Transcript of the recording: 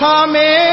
Come in.